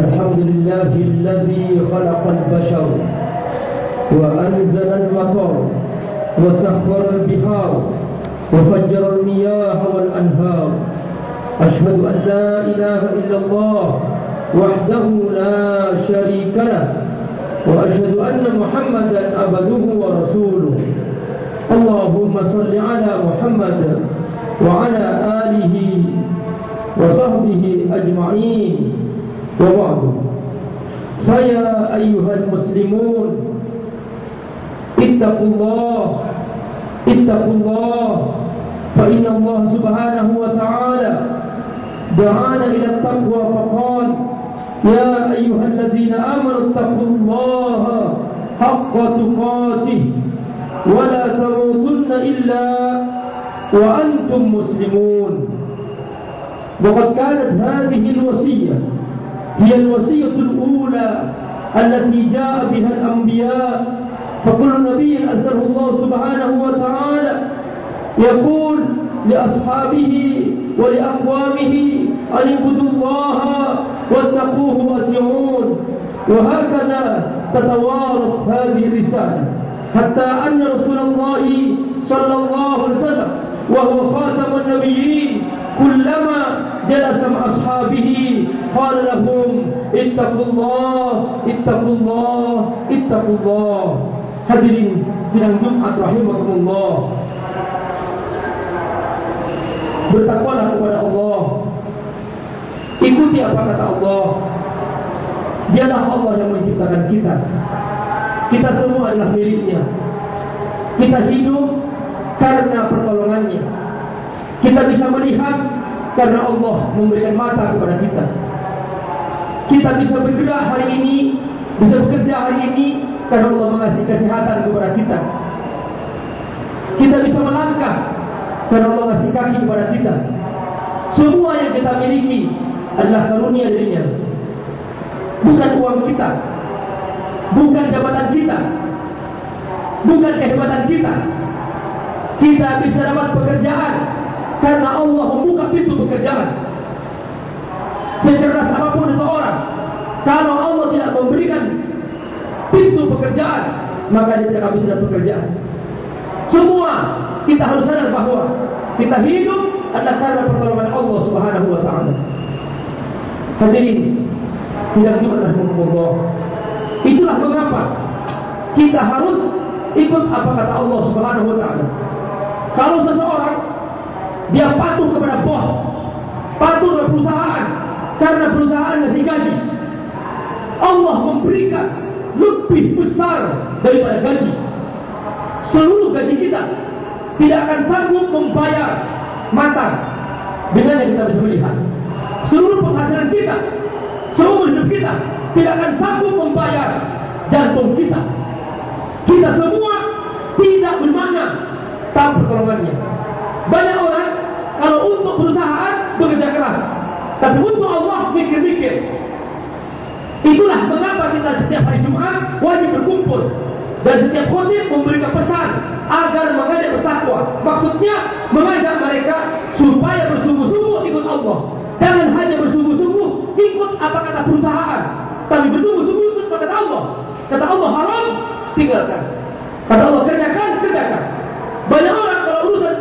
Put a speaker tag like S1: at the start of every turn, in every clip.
S1: الحمد لله الذي خلق البشر وأنزل المطر وسخر البحار وفجر المياه والأنهار. أشهد أن لا إله إلا الله وحده لا شريك له وأشهد أن محمدا عبده ورسوله. اللهم صل على محمد وعلى آله وصحبه أجمعين. وبعد فيا أيها المسلمون اتقوا الله اتقوا الله فإن الله سبحانه وتعالى دعانا إلى التقوى فقال يا أيها الذين آمنوا اتقوا الله حق تقاته ولا تموتن إلا وأنتم مسلمون. وقد كانت هذه الوصية هي الوصية الأولى التي جاء بها الأنبياء. فكل نبي أرسله الله سبحانه وتعالى يقول لأصحابه ولأقوامه أن اعبدوا الله واتقوه وأطيعون. وهكذا تتوارث هذه الرسالة. حتى أن رسول الله صلى الله عليه وسلم وهو خاتم النبيين كلما جلس مع أصحابه قال لهم اتقوا الله اتقوا الله اتقوا الله Hadirin sidang Jumat rahimakumullah. Bertakwalah kepada Allah. Ikuti apa kata Allah. Dialah Allah yang menciptakan kita. Kita semua adalah miliknya. Kita hidup karena pertolongannya. Kita bisa melihat karena Allah memberikan mata kepada kita. Kita bisa bergerak hari ini, bisa bekerja hari ini karena Allah mengasih kesehatan kepada kita. Kita bisa melangkah karena Allah mengasih kaki kepada kita. Semua yang kita miliki adalah karunia darinya. Bukan uang kita, bukan jabatan kita, bukan kehebatan kita. Kita bisa dapat pekerjaan karena Allah membuka pintu pekerjaan. Secerdas apa pun seseorang, kalau Allah tidak memberikan pintu pekerjaan, maka dia tidak bisa pekerjaan. Semua kita harus sadar bahwa kita hidup adalah karena pertolongan Allah Subhanahu wa taala. Hadirin, tidak cuma Allah. Itulah mengapa kita harus ikut apa kata Allah Subhanahu wa taala. Kalau seseorang dia patuh kepada bos, patuh kepada perusahaan karena perusahaan ngasih gaji. Allah memberikan lebih besar daripada gaji. Seluruh gaji kita tidak akan sanggup membayar mata dengan yang kita bisa melihat. Seluruh penghasilan kita, seluruh hidup kita tidak akan sanggup membayar jantung kita. Kita semua tidak bermana tanpa pertolongannya. Banyak orang kalau untuk perusahaan bekerja keras, tapi untuk Allah mikir-mikir, Itulah mengapa kita setiap hari Jumat wajib berkumpul dan setiap khotib memberikan pesan agar mengajak bertakwa. Maksudnya mengajak mereka supaya bersungguh-sungguh ikut Allah. Jangan hanya bersungguh-sungguh ikut apa kata perusahaan, tapi bersungguh-sungguh ikut apa kata Allah. Kata Allah haram, tinggalkan. Kata Allah kerjakan, kerjakan. Banyak orang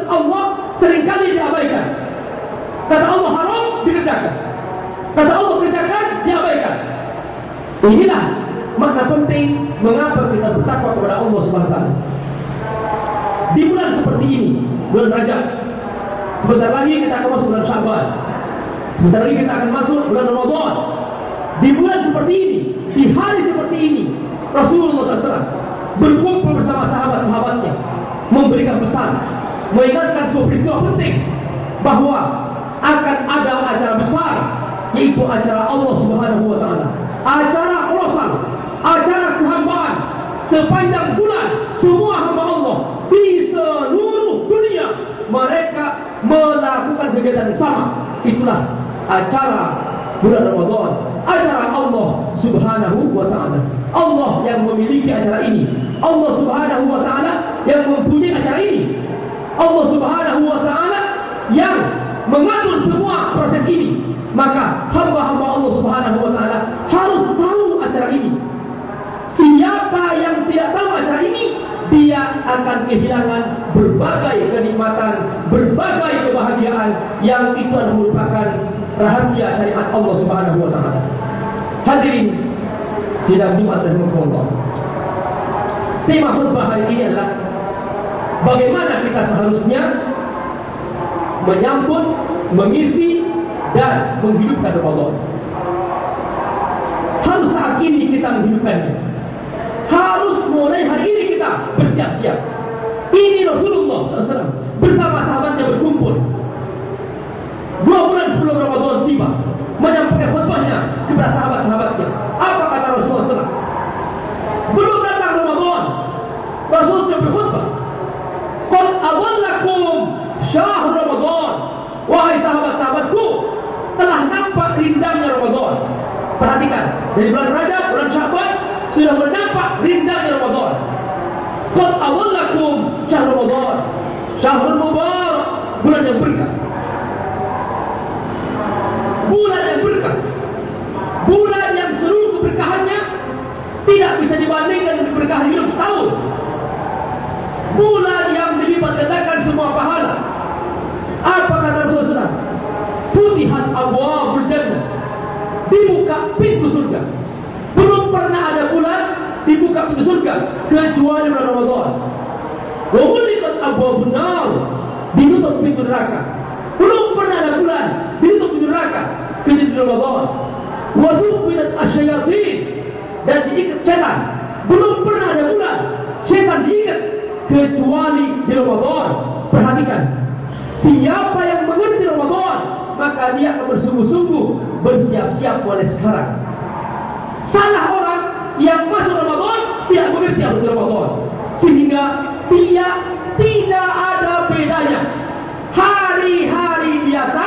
S1: Allah sering kali diabaikan. Kata Allah haram, dikerjakan. Kata Allah kerjakan, diabaikan. Inilah makna penting mengapa kita bertakwa kepada Allah SWT. Di bulan seperti ini, bulan Rajab, sebentar lagi kita akan masuk bulan Syaban. Sebentar lagi kita akan masuk bulan Ramadan. Di bulan seperti ini, di hari seperti ini, Rasulullah SAW berkumpul bersama sahabat-sahabatnya, memberikan pesan, mengingatkan sebuah peristiwa penting bahwa akan ada acara besar yaitu acara Allah Subhanahu wa taala. Acara kolosal, acara kehambaan sepanjang bulan semua hamba Allah di seluruh dunia mereka melakukan kegiatan yang sama. Itulah acara bulan Ramadan, acara Allah Subhanahu wa taala. Allah yang memiliki acara ini. Allah Subhanahu wa taala yang. Allah Subhanahu wa taala yang mengatur semua proses ini, maka hamba-hamba Allah Subhanahu wa taala harus tahu acara ini. Siapa yang tidak tahu acara ini, dia akan kehilangan berbagai kenikmatan, berbagai kebahagiaan yang itu adalah merupakan rahasia syariat Allah Subhanahu wa taala. Hadirin sidang Jumat dan Allah. Tema khutbah hari ini adalah bagaimana kita seharusnya menyambut, mengisi dan menghidupkan Ramadan. Harus saat ini kita menghidupkannya. Harus mulai hari ini kita bersiap-siap. Ini Rasulullah SAW bersama sahabatnya berkumpul. Dua bulan sebelum Ramadan tiba, menyampaikan khutbahnya kepada sahabat-sahabatnya. Rindangnya Ramadan. Perhatikan, dari bulan Rajab, bulan Syaban sudah menampak rindangnya Ramadan. Qad awallakum syahr Ramadan. Syahrul Mubarak, bulan yang berkah. Bulan yang berkah. Bulan yang seluruh keberkahannya tidak bisa dibandingkan dengan keberkahan hidup setahun. Bulan yang dilipat gandakan semua pahala. Apa kata dibuka pintu surga kecuali bulan Ramadan. Wa ghuliqat abwabun nar. Ditutup pintu neraka. Belum pernah ada bulan ditutup pintu neraka kecuali Ramadan. Wa asyayatin dan diikat setan. Belum pernah ada bulan setan diikat kecuali di Ramadan. Perhatikan, siapa yang mengerti Ramadan, maka dia akan bersungguh-sungguh bersiap-siap mulai sekarang. Salah orang yang masuk Ramadan tidak mengerti apa Ramadan, sehingga dia tidak ada bedanya. Hari-hari biasa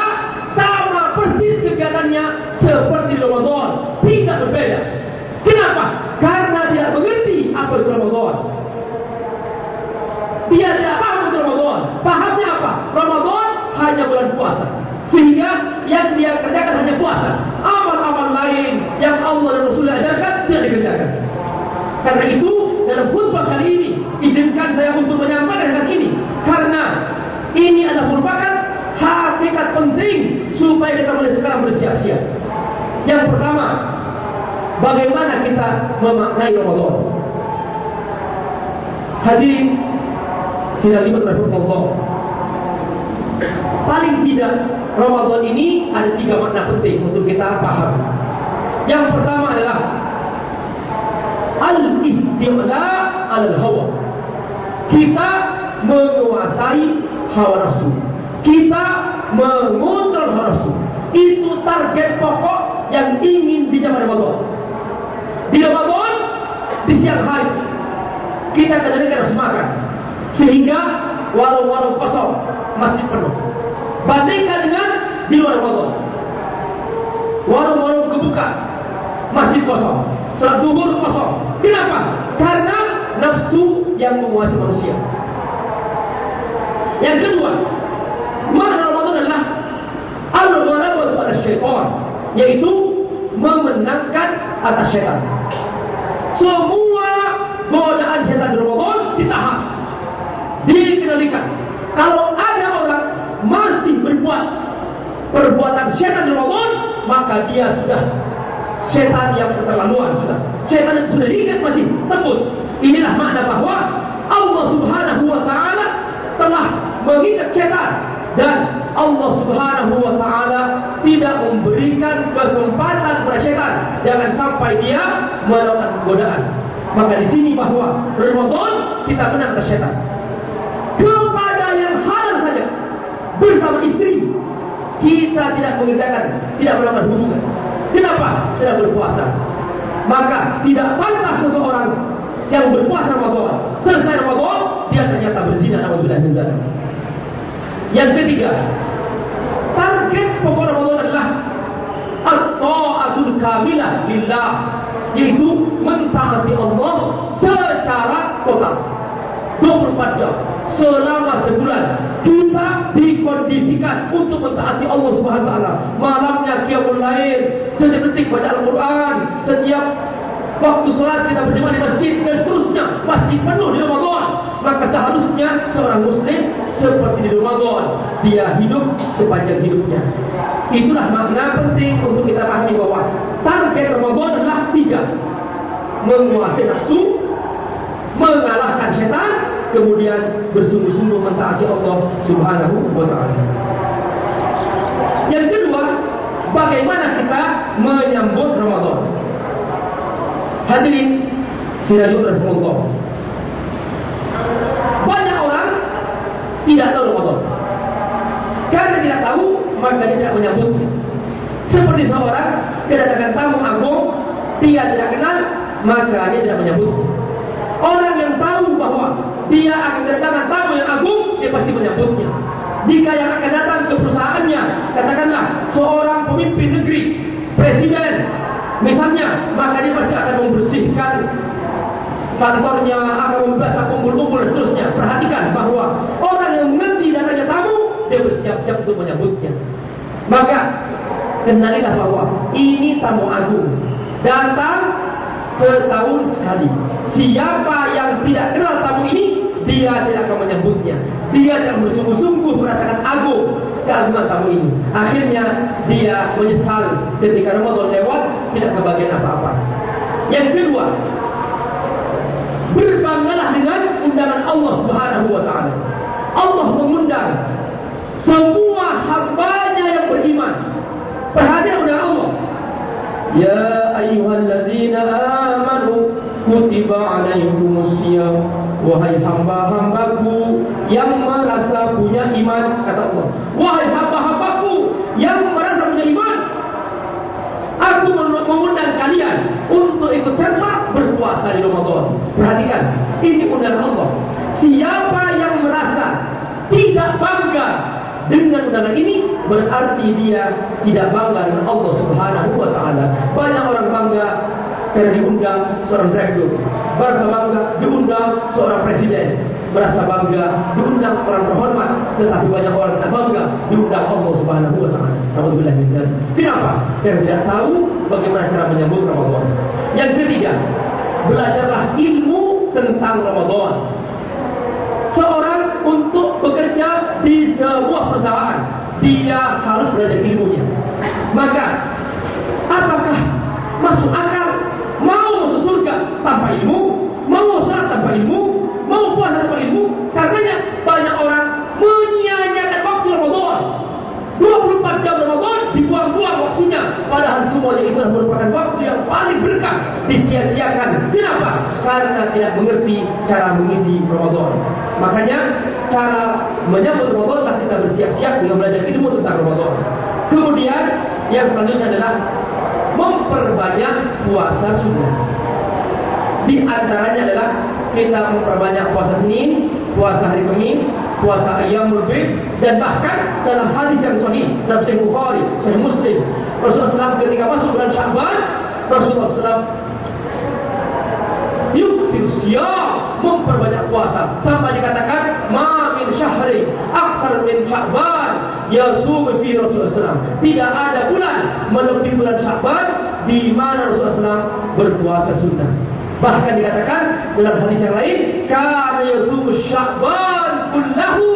S1: sama persis kegiatannya seperti Ramadan, tidak berbeda. Kenapa? Karena tidak mengerti apa itu Ramadan. Dia tidak paham itu Ramadan. Pahamnya apa? Ramadan hanya bulan puasa. Sehingga yang dia kerjakan hanya puasa. Amal-amal lain yang Allah dan Rasulullah ajarkan tidak dikerjakan. Karena itu dalam khutbah kali ini izinkan saya untuk menyampaikan hal ini karena ini adalah merupakan hakikat penting supaya kita mulai sekarang bersiap-siap. Yang pertama, bagaimana kita memaknai Ramadan? Hadirin sidang lima Allah. Paling tidak Ramadan ini ada tiga makna penting untuk kita paham. Yang pertama adalah al-istimla al-hawa. Kita menguasai hawa nafsu. Kita mengontrol hawa nafsu. Itu target pokok yang ingin di zaman Ramadan. Di Ramadan, di siang hari, kita kadang-kadang harus makan. Sehingga warung-warung kosong masih penuh. Bandingkan dengan di luar Ramadan. Warung-warung kebuka masih kosong. Salat duhur kosong. Kenapa? Karena nafsu yang menguasai manusia. Yang kedua, makna Ramadan adalah al-ghalabatu pada syaitan, yaitu memenangkan atas syaitan. Semua godaan syaitan di Ramadan ditahan, dikendalikan. Kalau ada orang masih berbuat perbuatan syaitan di Ramadan, maka dia sudah setan yang keterlaluan sudah. Setan yang sudah diikat masih tembus. Inilah makna bahwa Allah Subhanahu wa taala telah mengikat setan dan Allah Subhanahu wa taala tidak memberikan kesempatan kepada setan jangan sampai dia melakukan godaan. Maka di sini bahwa Ramadan kita menang atas setan. Kepada yang halal saja bersama istri kita tidak mengerjakan, tidak melakukan hubungan. Kenapa? Sedang berpuasa. Maka tidak pantas seseorang yang berpuasa Ramadan selesai Ramadan dia ternyata berzina min dzalik. Yang ketiga, target pokok Ramadan adalah at-ta'atul kamilah lillah yaitu mentaati Allah secara total. 24 jam selama sebulan kita dikondisikan untuk mentaati Allah Subhanahu wa taala. Malamnya qiyamul lail, setiap detik baca Al-Qur'an, setiap waktu sholat kita berjamaah di masjid dan seterusnya pasti penuh di Ramadan. Maka seharusnya seorang muslim seperti di Ramadan dia hidup sepanjang hidupnya. Itulah makna penting untuk kita pahami bahwa target Ramadan adalah tiga menguasai nafsu, mengalahkan setan, kemudian bersungguh-sungguh mentaati Allah Subhanahu wa taala. Yang kedua, bagaimana kita menyambut Ramadan? Hadirin Sirajul Rahimullah Banyak orang Tidak tahu Ramadan Karena tidak tahu Maka dia tidak menyambutnya Seperti seorang Kedatangan tamu agung Dia tidak kenal Maka dia tidak menyambutnya Orang yang tahu bahwa Dia akan kedatangan tamu yang agung Dia pasti menyambutnya Jika yang akan datang ke perusahaannya Katakanlah seorang pemimpin negeri Presiden Misalnya, maka dia pasti akan membersihkan kantornya, akan membasuh kumpul-kumpul dan seterusnya. Perhatikan bahwa orang yang mengerti datanya tamu, dia bersiap-siap untuk menyambutnya. Maka kenalilah bahwa ini tamu agung datang setahun sekali. Siapa yang tidak kenal tamu ini, dia tidak akan menyambutnya. Dia tidak bersungguh-sungguh merasakan agung keagungan tamu ini. Akhirnya dia menyesal ketika Ramadan lewat tidak kebagian apa-apa. Yang kedua, berbanggalah dengan undangan Allah Subhanahu wa taala. Allah mengundang semua hambanya yang beriman. Perhatian undangan Allah. Ya ayyuhalladzina amanu kutiba alaikumusiyam Wahai hamba-hambaku yang merasa punya iman Kata Allah. Wahai hamba-hambaku yang merasa punya iman Aku mengundang kalian Untuk ikut serta berpuasa di Ramadan. Perhatikan Ini undangan Allah. Siapa yang merasa tidak bangga dengan undangan ini berarti dia tidak bangga dengan Allah Subhanahu wa taala. Banyak orang bangga karena diundang seorang direktur merasa bangga diundang seorang presiden merasa bangga diundang orang terhormat tetapi banyak orang tidak bangga diundang Allah Subhanahu wa taala. Alhamdulillah Kenapa? Karena tidak tahu bagaimana cara menyambut Ramadan. Yang ketiga, belajarlah ilmu tentang Ramadan. Seorang untuk bekerja di sebuah perusahaan, dia harus belajar ilmunya. Maka, apakah masuk akal tanpa ilmu, mau sholat tanpa ilmu, mau puasa tanpa ilmu. Karenanya banyak orang menyia-nyiakan waktu Ramadan. 24 jam Ramadan dibuang-buang waktunya padahal semuanya itu merupakan waktu yang paling berkah disia-siakan kenapa? karena tidak mengerti cara mengisi Ramadan makanya cara menyambut Ramadan kita bersiap-siap dengan belajar ilmu tentang Ramadan kemudian yang selanjutnya adalah memperbanyak puasa sunnah di antaranya adalah kita memperbanyak puasa Senin, puasa hari Kamis, puasa ayam Bid dan bahkan dalam hadis yang sahih dalam Sahih Bukhari, Sahih Muslim, Rasulullah SAW ketika masuk bulan Sya'ban, Rasulullah SAW yuksir siyam memperbanyak puasa. Sampai dikatakan ma min syahri aksar min sya'ban yasum fi Rasulullah SAW. Tidak ada bulan melebihi bulan Sya'ban di mana Rasulullah SAW berpuasa sunnah Bahkan dikatakan dalam hadis yang lain, kana yasumu sya'ban kullahu.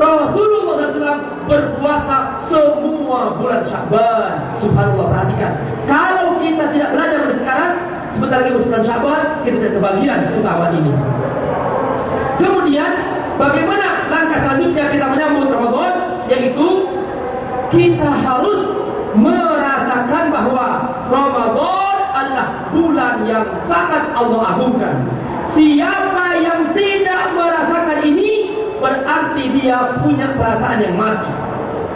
S1: Rasulullah SAW berpuasa semua bulan Sya'ban. Subhanallah perhatikan. Kalau kita tidak belajar dari sekarang, sebentar lagi bulan Sya'ban kita tidak kebagian keutamaan ini. Kemudian bagaimana langkah selanjutnya kita menyambut Ramadan? Yaitu kita harus merasakan bahwa Ramadan bulan yang sangat Allah agungkan. Siapa yang tidak merasakan ini berarti dia punya perasaan yang mati.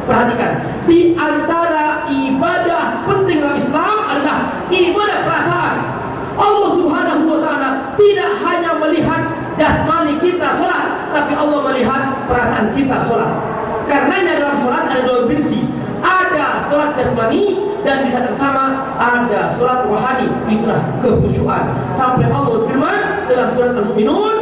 S1: Perhatikan, di antara ibadah penting dalam Islam adalah ibadah perasaan. Allah Subhanahu wa taala tidak hanya melihat jasmani kita sholat, tapi Allah melihat perasaan kita sholat. Karenanya dalam sholat ada dua dimensi. Sholat jasmani dan di saat yang sama ada surat rohani itulah kekhusyuan sampai Allah firman dalam surat Al-Mu'minun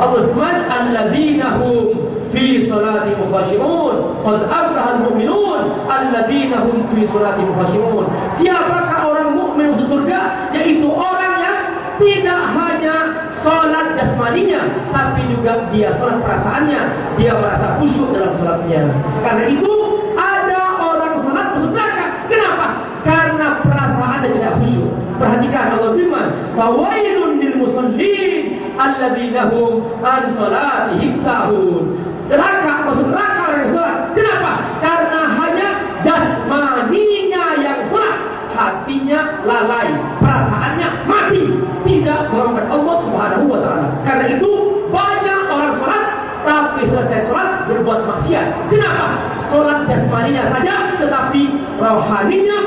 S1: Allah firman alladzina hum fi salati khashi'un qad aflaha al-mu'minun alladzina hum fi salati khashi'un siapakah orang mukmin masuk surga? Yaitu orang yang tidak hanya sholat jasmaninya, tapi juga dia sholat perasaannya, dia merasa khusyuk dalam sholatnya. Karena itu ada orang sholat masuk neraka. Kenapa? Karena perasaannya tidak khusyuk. Perhatikan Allah firman, "Fawailun lil musallin alladzina hum an sholatihim sahun." Neraka masuk neraka yang sholat. Kenapa? Karena hanya jasmaninya yang sholat, hatinya lalai, perasaannya mati, tidak mengamalkan Allah Subhanahu wa taala. Karena itu banyak orang sholat tapi selesai sholat berbuat maksiat. Kenapa? Sholat jasmaninya saja tetapi rohaninya,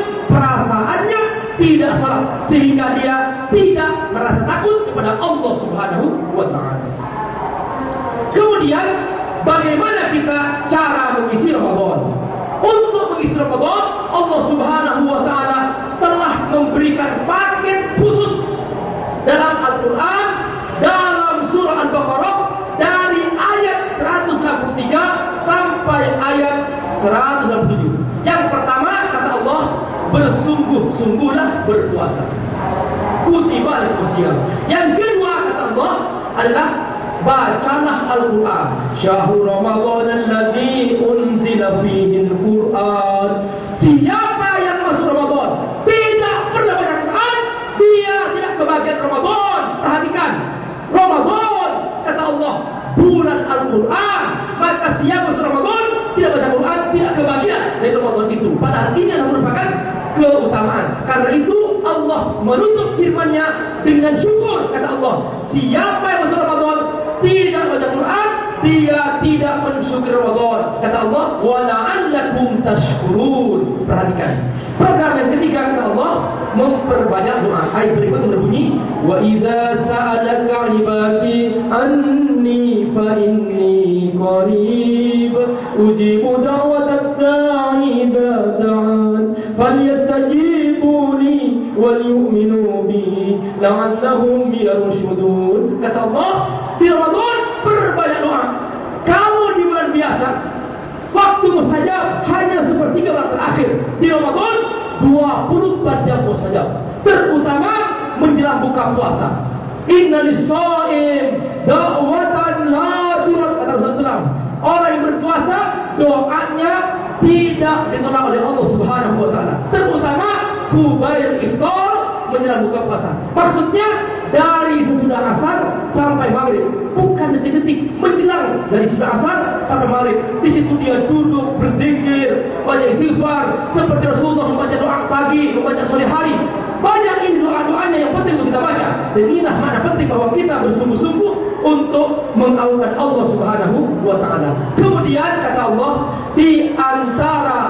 S1: tidak sholat sehingga dia tidak merasa takut kepada Allah Subhanahu wa taala. Kemudian bagaimana kita cara mengisi Ramadan? Untuk mengisi Ramadan, Allah Subhanahu wa taala telah memberikan paket khusus dalam Al-Qur'an dalam surah Al-Baqarah dari ayat 163 sampai ayat 167. Yang pertama kata Allah, bersungguh-sungguhlah berpuasa. Kutiba al-qiyam. Yang kedua kata Allah adalah bacalah Al-Quran. Syahrul Ramadan alladhi unzila fihi Al-Quran. Siapa yang masuk Ramadan? Tidak pernah baca Quran Dia tidak kebagian Ramadan. Perhatikan Ramadan Kata Allah Bulan Al-Quran. Maka siapa masuk Ramadan Tidak baca Quran Tidak kebagian dari Ramadan itu. Padahal ini adalah merupakan keutamaan. Karena itu Allah menutup firman-Nya dengan syukur kata Allah. Siapa yang masuk Ramadan tidak baca Quran dia tidak mensyukuri Ramadan. Kata Allah wa la'allakum tashkurun. Perhatikan. Program yang ketiga kata Allah memperbanyak doa. Ayat berikut berbunyi wa idza sa'alaka ibadi anni fa inni qarib ujibu da'watat la'allahum yarshudun. Kata Allah, di Ramadan berbanyak doa. Kalau di bulan biasa, waktu saja hanya sepertiga bulan terakhir. Di Ramadan 24 jam saja. Terutama menjelang buka puasa. Inna lisa'im da'watan la turat kata Rasulullah Orang yang berpuasa doanya tidak ditolak oleh Allah Subhanahu wa taala. Terutama kubair iftar menjelang buka puasa. Maksudnya dari sesudah asar sampai maghrib, bukan detik-detik menjelang dari sesudah asar sampai maghrib. Di situ dia duduk berzikir, baca istighfar, seperti Rasulullah membaca doa pagi, membaca sore hari. Banyak ini doa-doanya yang penting untuk kita baca. Dan inilah mana penting bahwa kita bersungguh-sungguh untuk mengawalkan Allah Subhanahu wa taala. Kemudian kata Allah di antara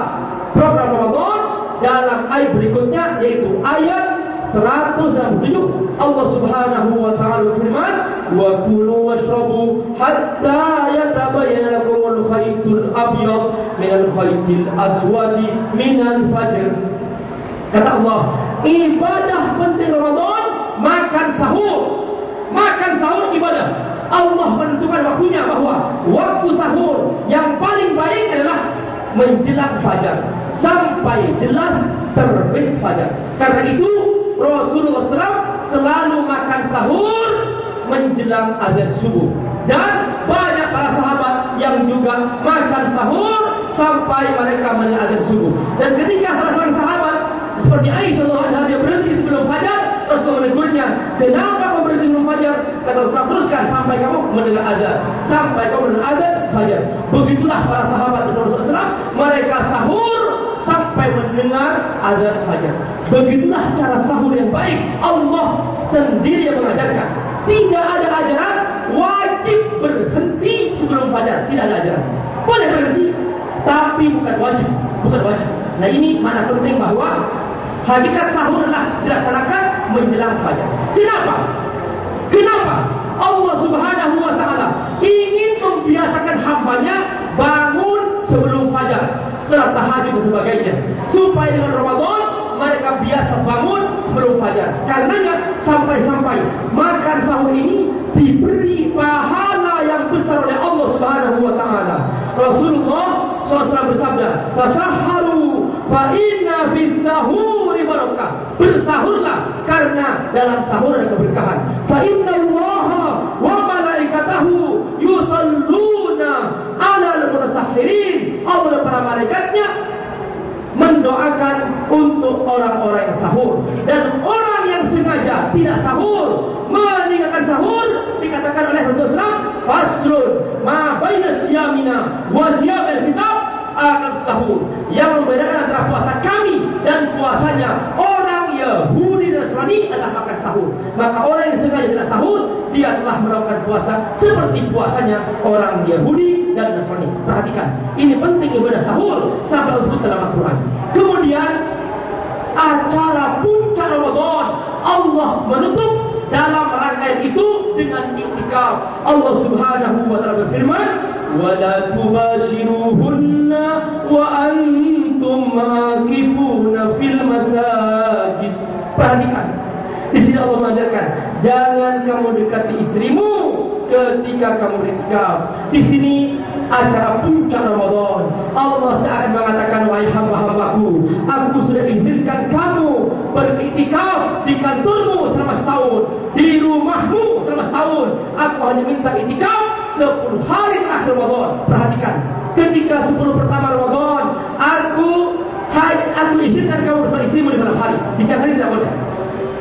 S1: program Ramadan dalam ayat berikutnya yaitu ayat 107 Allah Subhanahu wa taala berfirman wa kulu washrabu hatta yatabayyana lakum al-khaytul abyad min al-khaytil aswadi min al-fajr kata Allah ibadah penting Ramadan makan sahur. Makan sahur ibadah. Allah menentukan waktunya bahwa waktu sahur yang paling baik adalah menjelang fajar. Sampai jelas terbit fajar. Karena itu Rasulullah SAW selalu makan sahur menjelang azan subuh dan banyak para sahabat yang juga makan sahur sampai mereka azan subuh. Dan ketika salah seorang sahabat seperti Aisyah Allah dia berhenti sebelum fajar, Rasulullah menegurnya, kenapa kau berhenti sebelum fajar? Kata Rasulullah teruskan sampai kamu mendengar azan, sampai kamu mendengar azan fajar. Begitulah para sahabat Rasulullah SAW, mereka sahur sampai mendengar azan fajar. Begitulah cara sahur yang baik. Allah sendiri yang mengajarkan. Tidak ada ajaran wajib berhenti sebelum fajar. Tidak ada ajaran. Boleh berhenti, tapi bukan wajib. Bukan wajib. Nah ini mana penting bahwa hakikat sahur adalah dilaksanakan menjelang fajar. Kenapa? Kenapa? Allah Subhanahu wa taala ingin membiasakan hambanya bangun sebelum fajar, salat tahajud dan sebagainya. Supaya dengan Ramadan mereka biasa bangun sebelum fajar. Karenanya sampai-sampai makan sahur ini diberi pahala yang besar oleh Allah Subhanahu wa taala. Rasulullah SAW bersabda, "Tasahharu fa inna bis sahuri barakah." Bersahurlah karena dalam sahur ada keberkahan. Fa inna Allah wa malaikatahu yusalluna 'alal mutasahhirin. Allah para malaikatnya mendoakan untuk orang-orang yang sahur. Dan orang yang sengaja tidak sahur meninggalkan sahur dikatakan oleh Rasulullah fasrun ma baina siyamina wa siyamil kitab akan sahur. Yang membedakan antara puasa kami dan puasanya orang Yahudi dan Nasrani adalah makan sahur. Maka orang yang sengaja tidak sahur dia telah melakukan puasa seperti puasanya orang Yahudi dan Nasrani perhatikan ini penting ibadah sahur sampai disebut dalam Al-Quran. Kemudian acara puncak Ramadan. Allah menutup dalam rangkaian itu dengan iktikaf Allah Subhanahu wa taala berfirman wala tubashiruhunna wa antum makifuna fil masajid. Perhatikan di sini Allah mengajarkan jangan kamu dekati istrimu ketika kamu beriktikaf. Di sini acara puncak Ramadan. Allah seakan mengatakan wahai hamba-hambaku, aku sudah izinkan kamu beriktikaf di kantormu selama setahun, di rumahmu selama setahun. Aku hanya minta iktikaf 10 hari terakhir Ramadan. Perhatikan, ketika 10 pertama Ramadan, aku aku izinkan kamu bersama istrimu di malam hari. Di siang hari tidak boleh.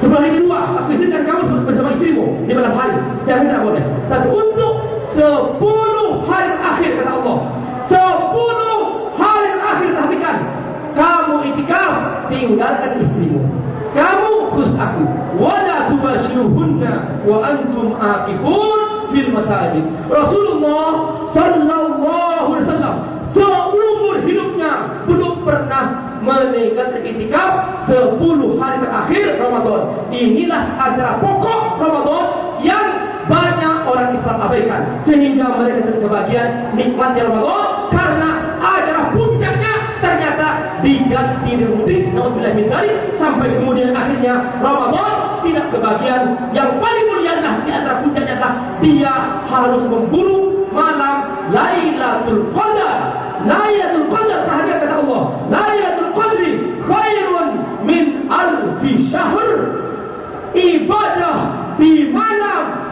S1: Yang kedua, aku izinkan kamu bersama istrimu di malam hari. Saya tidak boleh. Tapi untuk sepuluh hari akhir kata Allah, sepuluh hari akhir perhatikan, kamu itikaf tinggalkan istrimu. Kamu khusus aku. Wala tubashiruhunna wa antum akifun fil masajid. Rasulullah sallallahu alaihi wasallam seumur hidupnya belum pernah meninggalkan itikaf 10 hari terakhir Ramadan. Inilah acara pokok Ramadan yang banyak orang Islam abaikan. Sehingga mereka tidak kebagian nikmatnya Ramadan karena acara puncaknya ternyata diganti di mudik naudzubillah min sampai kemudian akhirnya Ramadan tidak kebagian yang paling mulia adalah di antara puncaknya adalah dia harus memburu malam Lailatul Qadar. Lailatul Qadar perhatikan kata Allah. Lailatul Qadri khairun min alfi syahr. Ibadah di malam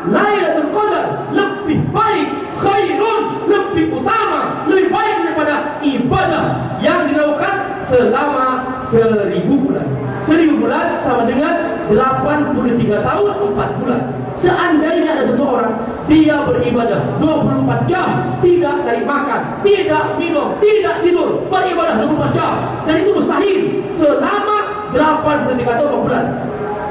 S1: Lailatul Qadar lebih baik khairun lebih utama lebih baik daripada ibadah yang dilakukan selama seribu bulan. Seribu bulan sama dengan 83 tahun 4 bulan. Seandainya ada seseorang dia beribadah 24 jam tidak cari makan tidak minum tidak tidur beribadah 24 jam dan itu mustahil selama 83 tahun 4 bulan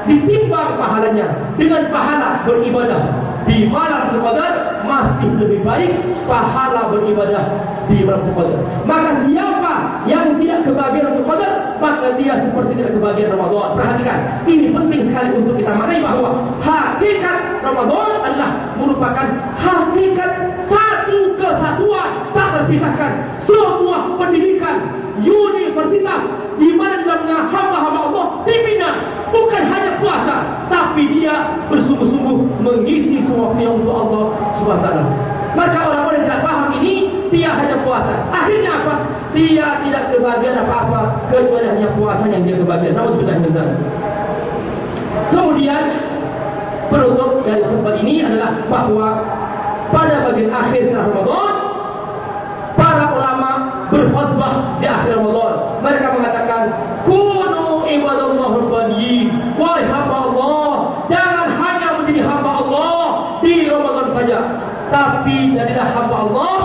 S1: ditimbang pahalanya dengan pahala beribadah di malam Qadar masih lebih baik pahala beribadah di malam Qadar. Maka siapa yang tidak kebahagiaan Qadar, maka dia seperti tidak kebahagiaan Ramadan. Perhatikan, ini penting sekali untuk kita maknai bahwa hakikat Ramadan adalah merupakan hakikat satu kesatuan tak terpisahkan. Semua pendidikan universitas di mana di dalamnya hamba-hamba Allah dibina bukan hanya puasa tapi dia bersungguh-sungguh mengisi semua waktunya untuk Allah wa Maka orang-orang yang tidak paham ini dia hanya puasa. Akhirnya apa? Dia tidak kebahagiaan apa-apa kecuali hanya puasa yang dia kebahagiaan. Namun kita benar. Kemudian penutup dari khutbah ini adalah bahwa pada bagian akhir Ramadan para ulama berkhutbah di akhir Ramadan. Mereka mengatakan, "Kunu ibadallah rabbaniyyin." Wahai hamba Allah, jangan hanya menjadi hamba Allah di Ramadan saja, tapi jadilah hamba Allah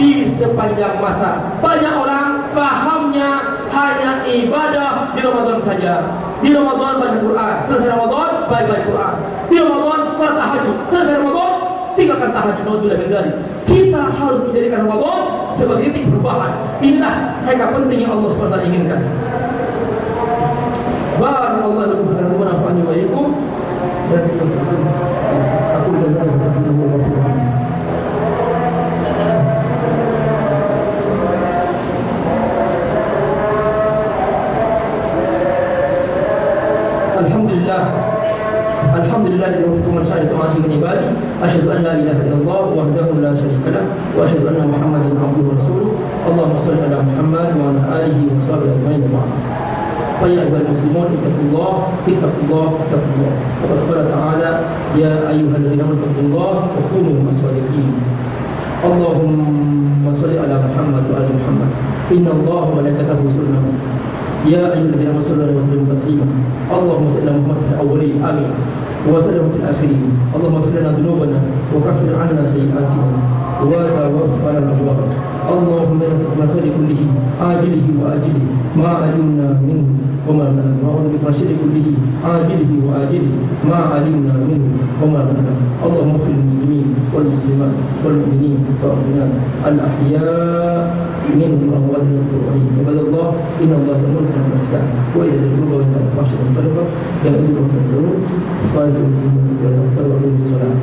S1: di sepanjang masa. Banyak orang pahamnya hanya ibadah di Ramadan saja. Di Ramadan baca Quran, selesai Ramadan baca Quran. Di Ramadan salat tahajud, selesai Ramadan tinggalkan tahajud naudzubillah min dzalik. Kita harus menjadikan Ramadan sebagai titik perubahan. Inilah hakikat penting yang Allah SWT inginkan. Barakallahu lakum wa nafa'ani wa aku شريك وأشهد أن محمدا عبده ورسوله. اللهم صل على محمد وعلى آله وصحبه أجمعين. وبعد فيا أيها المسلمون اتقوا الله اتقوا الله اتقوا الله. وقد قال تعالى يا أيها الذين آمنوا اتقوا الله وكونوا من الصادقين. اللهم صل على محمد وعلى محمد. إن الله وملائكته يصلون يا أيها الذين آمنوا صلوا عليه وسلموا تسليما. اللهم صل على محمد في الأولين. آمين. وسلم في الآخرين. اللهم اغفر لنا ذنوبنا وكفر عنا سيئاتنا. وتوفنا الأبواب اللهم من خير كله عاجله وآجله ما علمنا منه وما لم ونعوذ بك شر كله عاجله وآجله ما علمنا منه وما لم نعلم اللهم اغفر للمسلمين والمسلمات والمؤمنين والمؤمنات الأحياء. منهم والأموات المغفورين عباد الله إن الله يأمر بالإحسان وإلى القربى وإلى الفحش والصدقة يأمركم بالمعروف وقال لكم بالصلاة